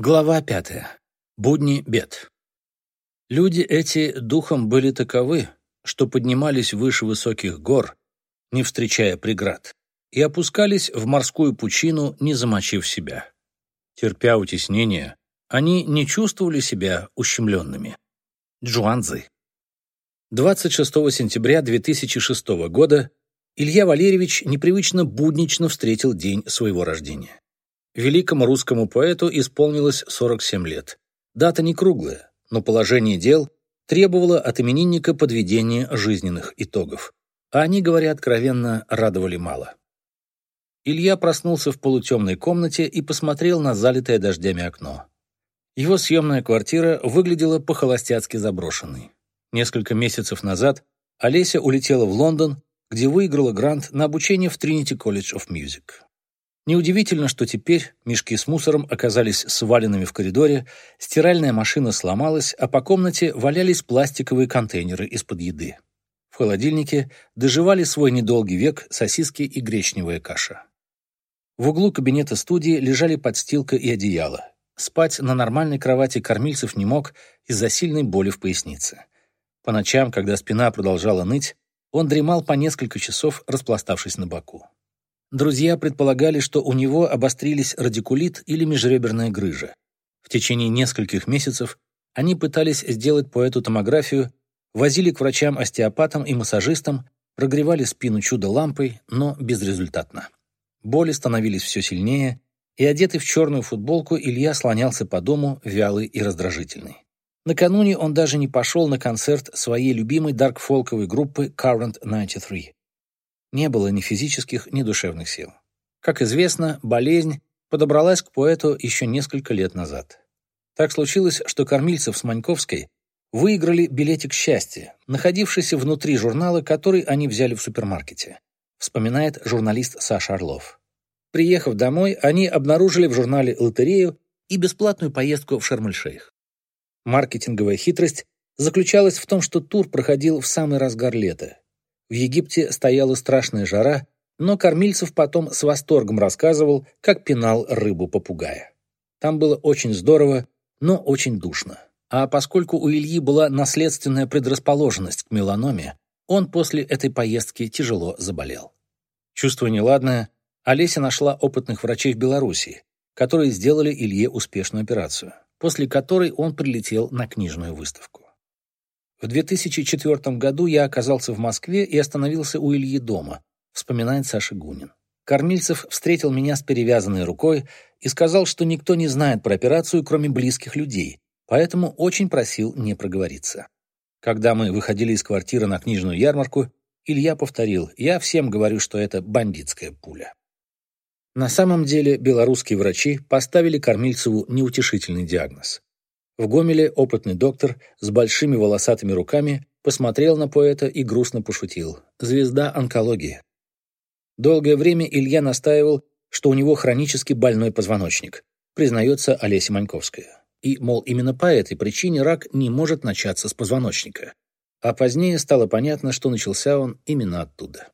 Глава пятая. Будни бед. Люди эти духом были таковы, что поднимались выше высоких гор, не встречая преград, и опускались в морскую пучину, не замочив себя. Терпя утеснение, они не чувствовали себя ущемленными. Джуанзы. 26 сентября 2006 года Илья Валерьевич непривычно буднично встретил день своего рождения. Великому русскому поэту исполнилось 47 лет. Дата не круглая, но положение дел требовало от именинника подведения жизненных итогов. А они, говоря откровенно, радовали мало. Илья проснулся в полутемной комнате и посмотрел на залитое дождями окно. Его съемная квартира выглядела по-холостяцки заброшенной. Несколько месяцев назад Олеся улетела в Лондон, где выиграла грант на обучение в Trinity College of Music. Неудивительно, что теперь мешки с мусором оказались сваленными в коридоре, стиральная машина сломалась, а по комнате валялись пластиковые контейнеры из-под еды. В холодильнике доживали свой недолгий век сосиски и гречневая каша. В углу кабинета студии лежали подстилка и одеяло. Спать на нормальной кровати кормильцев не мог из-за сильной боли в пояснице. По ночам, когда спина продолжала ныть, он дремал по несколько часов, распластавшись на боку. Друзья предполагали, что у него обострились радикулит или межреберная грыжа. В течение нескольких месяцев они пытались сделать поэту томографию, возили к врачам-остеопатам и массажистам, прогревали спину чудо-лампой, но безрезультатно. Боли становились все сильнее, и, одетый в черную футболку, Илья слонялся по дому, вялый и раздражительный. Накануне он даже не пошел на концерт своей любимой дарк-фолковой группы Current 93 не было ни физических, ни душевных сил. Как известно, болезнь подобралась к поэту еще несколько лет назад. Так случилось, что Кормильцев с Маньковской выиграли билетик счастья, находившийся внутри журнала, который они взяли в супермаркете, вспоминает журналист Саша Орлов. Приехав домой, они обнаружили в журнале лотерею и бесплатную поездку в Шарм-эль-Шейх. Маркетинговая хитрость заключалась в том, что тур проходил в самый разгар лета, в Египте стояла страшная жара, но Кормильцев потом с восторгом рассказывал, как пинал рыбу-попугая. Там было очень здорово, но очень душно. А поскольку у Ильи была наследственная предрасположенность к меланоме, он после этой поездки тяжело заболел. Чувствуя неладное, Олеся нашла опытных врачей в Беларуси, которые сделали Илье успешную операцию, после которой он прилетел на книжную выставку. В 2004 году я оказался в Москве и остановился у Ильи дома, вспоминает Саша Гунин. Кормильцев встретил меня с перевязанной рукой и сказал, что никто не знает про операцию, кроме близких людей, поэтому очень просил не проговориться. Когда мы выходили из квартиры на книжную ярмарку, Илья повторил, я всем говорю, что это бандитская пуля. На самом деле белорусские врачи поставили Кормильцеву неутешительный диагноз. В Гомеле опытный доктор с большими волосатыми руками посмотрел на поэта и грустно пошутил. «Звезда онкологии». Долгое время Илья настаивал, что у него хронически больной позвоночник, признается Олеся Маньковская. И, мол, именно по этой причине рак не может начаться с позвоночника. А позднее стало понятно, что начался он именно оттуда.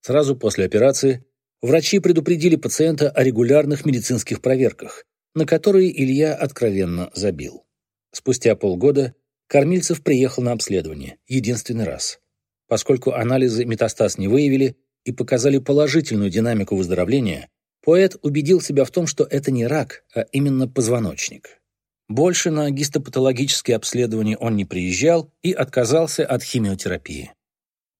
Сразу после операции врачи предупредили пациента о регулярных медицинских проверках, на которые Илья откровенно забил. Спустя полгода Кормильцев приехал на обследование, единственный раз. Поскольку анализы метастаз не выявили и показали положительную динамику выздоровления, поэт убедил себя в том, что это не рак, а именно позвоночник. Больше на гистопатологические обследования он не приезжал и отказался от химиотерапии.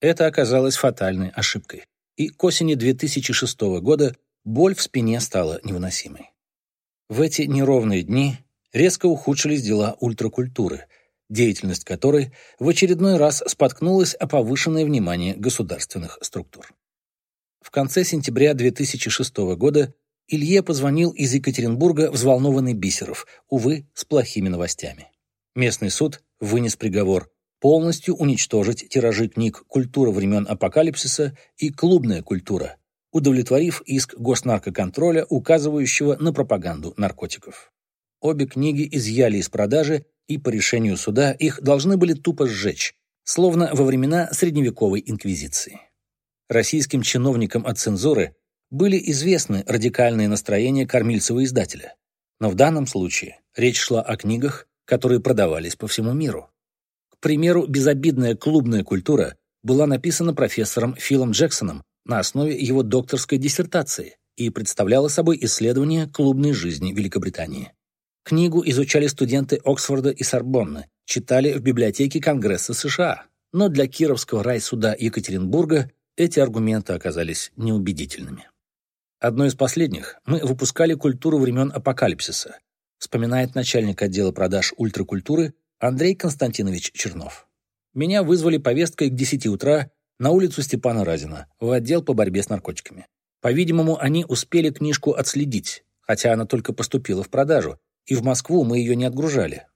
Это оказалось фатальной ошибкой. И к осени 2006 года боль в спине стала невыносимой. В эти неровные дни резко ухудшились дела ультракультуры, деятельность которой в очередной раз споткнулась о повышенное внимание государственных структур. В конце сентября 2006 года Илье позвонил из Екатеринбурга взволнованный Бисеров, увы, с плохими новостями. Местный суд вынес приговор полностью уничтожить тиражи книг «Культура времен апокалипсиса» и «Клубная культура», удовлетворив иск госнаркоконтроля, указывающего на пропаганду наркотиков. Обе книги изъяли из продажи, и по решению суда их должны были тупо сжечь, словно во времена средневековой инквизиции. Российским чиновникам от цензуры были известны радикальные настроения кормильцева издателя, но в данном случае Речь шла о книгах, которые продавались по всему миру. К примеру, безобидная клубная культура была написана профессором Филом Джексоном на основе его докторской диссертации и представляла собой исследование клубной жизни Великобритании. Книгу изучали студенты Оксфорда и Сорбонны, читали в библиотеке Конгресса США, но для Кировского райсуда Екатеринбурга эти аргументы оказались неубедительными. Одной из последних мы выпускали культуру времен апокалипсиса, вспоминает начальник отдела продаж ультракультуры Андрей Константинович Чернов. Меня вызвали повесткой к 10 утра на улицу Степана Разина, в отдел по борьбе с наркотиками. По-видимому, они успели книжку отследить, хотя она только поступила в продажу, и в Москву мы ее не отгружали.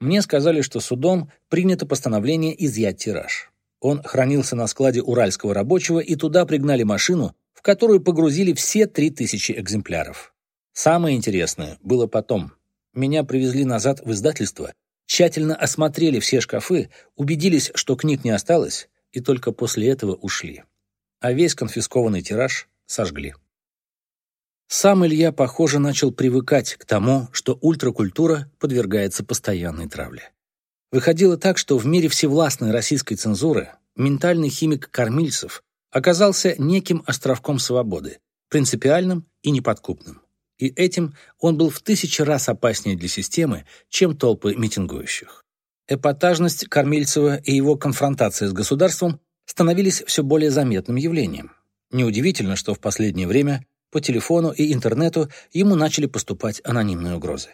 Мне сказали, что судом принято постановление изъять тираж. Он хранился на складе уральского рабочего, и туда пригнали машину, в которую погрузили все три тысячи экземпляров. Самое интересное было потом. Меня привезли назад в издательство, тщательно осмотрели все шкафы, убедились, что книг не осталось, и только после этого ушли. А весь конфискованный тираж сожгли. Сам Илья, похоже, начал привыкать к тому, что ультракультура подвергается постоянной травле. Выходило так, что в мире всевластной российской цензуры ментальный химик Кормильцев оказался неким островком свободы, принципиальным и неподкупным. И этим он был в тысячи раз опаснее для системы, чем толпы митингующих. Эпатажность Кормильцева и его конфронтация с государством становились все более заметным явлением. Неудивительно, что в последнее время по телефону и интернету ему начали поступать анонимные угрозы.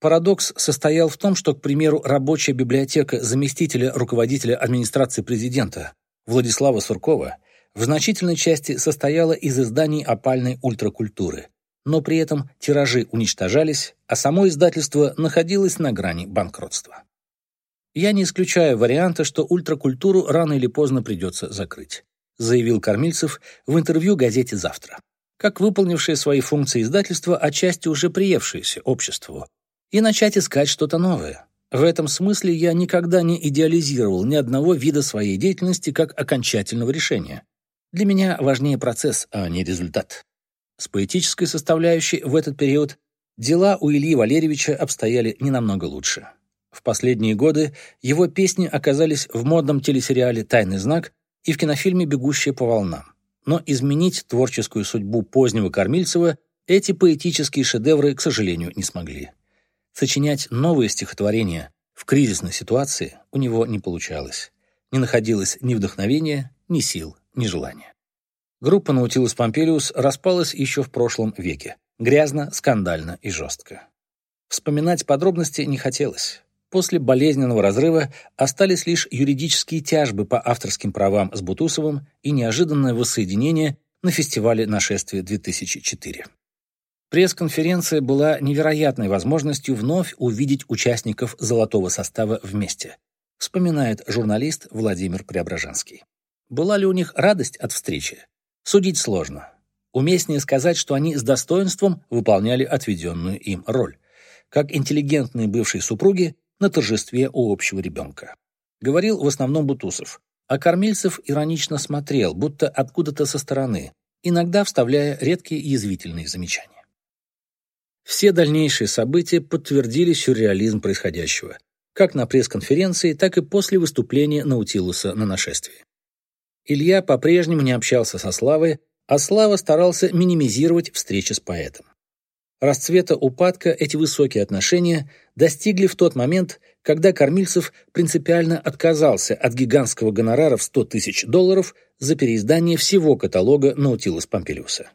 Парадокс состоял в том, что, к примеру, рабочая библиотека заместителя руководителя администрации президента Владислава Суркова в значительной части состояла из изданий опальной ультракультуры, но при этом тиражи уничтожались, а само издательство находилось на грани банкротства. Я не исключаю варианта, что ультракультуру рано или поздно придется закрыть, заявил Кормильцев в интервью газете «Завтра» как выполнившее свои функции издательство, отчасти уже приевшееся обществу, и начать искать что-то новое. В этом смысле я никогда не идеализировал ни одного вида своей деятельности как окончательного решения. Для меня важнее процесс, а не результат. С поэтической составляющей в этот период дела у Ильи Валерьевича обстояли не намного лучше. В последние годы его песни оказались в модном телесериале «Тайный знак» и в кинофильме «Бегущая по волнам» но изменить творческую судьбу позднего Кормильцева эти поэтические шедевры, к сожалению, не смогли. Сочинять новые стихотворения в кризисной ситуации у него не получалось. Не находилось ни вдохновения, ни сил, ни желания. Группа Наутилус Помпилиус распалась еще в прошлом веке. Грязно, скандально и жестко. Вспоминать подробности не хотелось. После болезненного разрыва остались лишь юридические тяжбы по авторским правам с Бутусовым и неожиданное воссоединение на фестивале «Нашествие-2004». Пресс-конференция была невероятной возможностью вновь увидеть участников золотого состава вместе, вспоминает журналист Владимир Преображенский. Была ли у них радость от встречи? Судить сложно. Уместнее сказать, что они с достоинством выполняли отведенную им роль. Как интеллигентные бывшие супруги, на торжестве у общего ребенка. Говорил в основном Бутусов, а Кормильцев иронично смотрел, будто откуда-то со стороны, иногда вставляя редкие язвительные замечания. Все дальнейшие события подтвердили сюрреализм происходящего, как на пресс-конференции, так и после выступления Наутилуса на нашествии. Илья по-прежнему не общался со Славой, а Слава старался минимизировать встречи с поэтом. Расцвета упадка эти высокие отношения достигли в тот момент, когда Кормильцев принципиально отказался от гигантского гонорара в 100 тысяч долларов за переиздание всего каталога Наутилус Помпилиуса.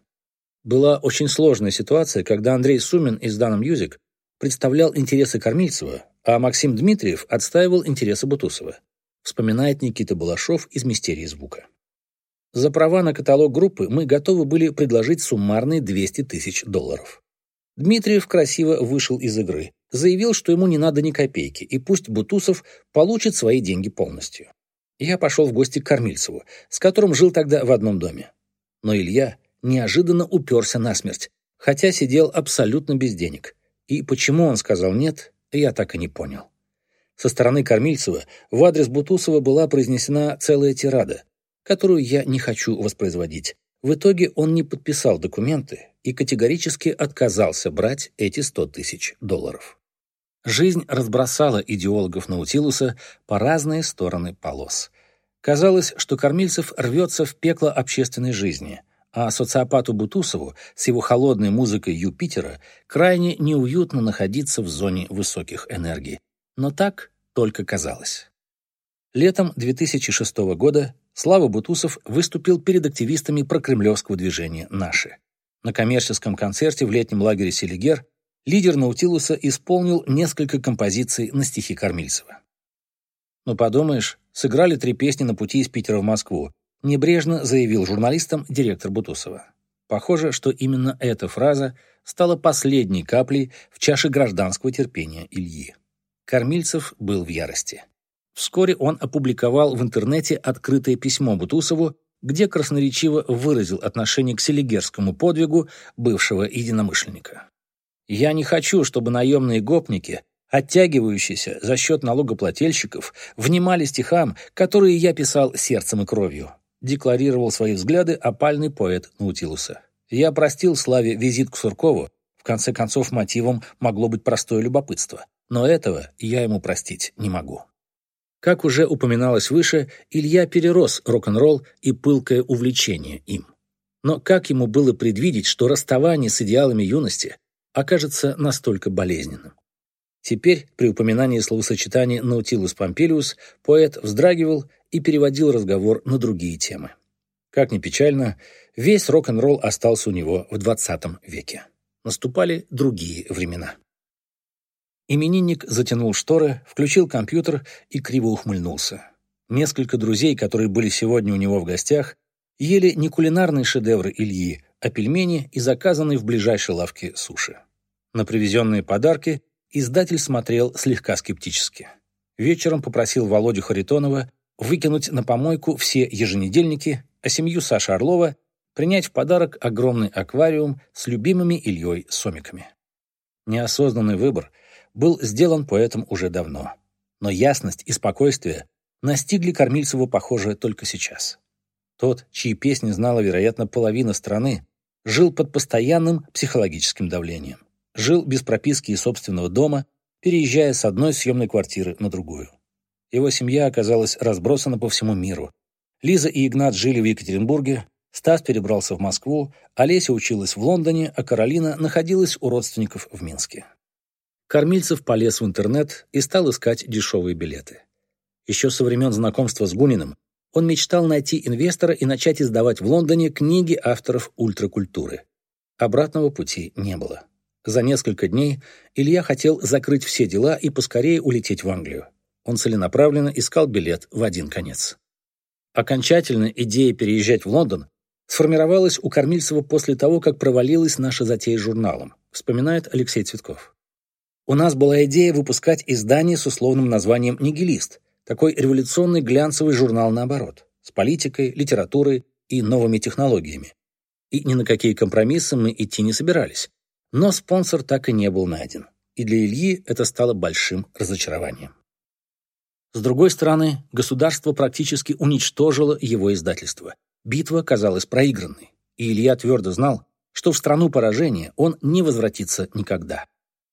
Была очень сложная ситуация, когда Андрей Сумин из Dana Music представлял интересы Кормильцева, а Максим Дмитриев отстаивал интересы Бутусова, вспоминает Никита Балашов из «Мистерии звука». За права на каталог группы мы готовы были предложить суммарные 200 тысяч долларов. Дмитриев красиво вышел из игры, заявил, что ему не надо ни копейки, и пусть Бутусов получит свои деньги полностью. Я пошел в гости к Кормильцеву, с которым жил тогда в одном доме. Но Илья неожиданно уперся насмерть, хотя сидел абсолютно без денег. И почему он сказал «нет», я так и не понял. Со стороны Кормильцева в адрес Бутусова была произнесена целая тирада, которую я не хочу воспроизводить. В итоге он не подписал документы, и категорически отказался брать эти 100 тысяч долларов. Жизнь разбросала идеологов Наутилуса по разные стороны полос. Казалось, что Кормильцев рвется в пекло общественной жизни, а социопату Бутусову с его холодной музыкой Юпитера крайне неуютно находиться в зоне высоких энергий. Но так только казалось. Летом 2006 года Слава Бутусов выступил перед активистами прокремлевского движения «Наши». На коммерческом концерте в летнем лагере Селигер лидер Наутилуса исполнил несколько композиций на стихи Кормильцева. «Ну, подумаешь, сыграли три песни на пути из Питера в Москву», небрежно заявил журналистам директор Бутусова. Похоже, что именно эта фраза стала последней каплей в чаше гражданского терпения Ильи. Кормильцев был в ярости. Вскоре он опубликовал в интернете открытое письмо Бутусову, где красноречиво выразил отношение к селигерскому подвигу бывшего единомышленника. «Я не хочу, чтобы наемные гопники, оттягивающиеся за счет налогоплательщиков, внимали стихам, которые я писал сердцем и кровью», декларировал свои взгляды опальный поэт Наутилуса. «Я простил Славе визит к Суркову, в конце концов мотивом могло быть простое любопытство, но этого я ему простить не могу». Как уже упоминалось выше, Илья перерос рок-н-ролл и пылкое увлечение им. Но как ему было предвидеть, что расставание с идеалами юности окажется настолько болезненным? Теперь, при упоминании словосочетания «наутилус помпилиус», поэт вздрагивал и переводил разговор на другие темы. Как ни печально, весь рок-н-ролл остался у него в 20 веке. Наступали другие времена. Именинник затянул шторы, включил компьютер и криво ухмыльнулся. Несколько друзей, которые были сегодня у него в гостях, ели не кулинарные шедевры Ильи, а пельмени и заказанные в ближайшей лавке суши. На привезенные подарки издатель смотрел слегка скептически. Вечером попросил Володю Харитонова выкинуть на помойку все еженедельники, а семью Саши Орлова принять в подарок огромный аквариум с любимыми Ильей сомиками. Неосознанный выбор был сделан поэтом уже давно. Но ясность и спокойствие настигли Кормильцева, похоже, только сейчас. Тот, чьи песни знала, вероятно, половина страны, жил под постоянным психологическим давлением. Жил без прописки и собственного дома, переезжая с одной съемной квартиры на другую. Его семья оказалась разбросана по всему миру. Лиза и Игнат жили в Екатеринбурге, Стас перебрался в Москву, Олеся училась в Лондоне, а Каролина находилась у родственников в Минске. Кормильцев полез в интернет и стал искать дешевые билеты. Еще со времен знакомства с Буниным он мечтал найти инвестора и начать издавать в Лондоне книги авторов ультракультуры. Обратного пути не было. За несколько дней Илья хотел закрыть все дела и поскорее улететь в Англию. Он целенаправленно искал билет в один конец. Окончательно идея переезжать в Лондон сформировалась у Кормильцева после того, как провалилась наша затея с журналом, вспоминает Алексей Цветков. У нас была идея выпускать издание с условным названием «Нигилист», такой революционный глянцевый журнал наоборот, с политикой, литературой и новыми технологиями. И ни на какие компромиссы мы идти не собирались. Но спонсор так и не был найден. И для Ильи это стало большим разочарованием. С другой стороны, государство практически уничтожило его издательство. Битва казалась проигранной, и Илья твердо знал, что в страну поражения он не возвратится никогда.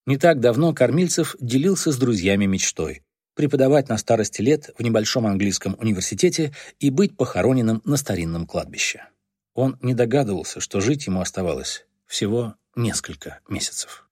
Не так давно Кормильцев делился с друзьями мечтой преподавать на старости лет в небольшом английском университете и быть похороненным на старинном кладбище. Он не догадывался, что жить ему оставалось всего несколько месяцев.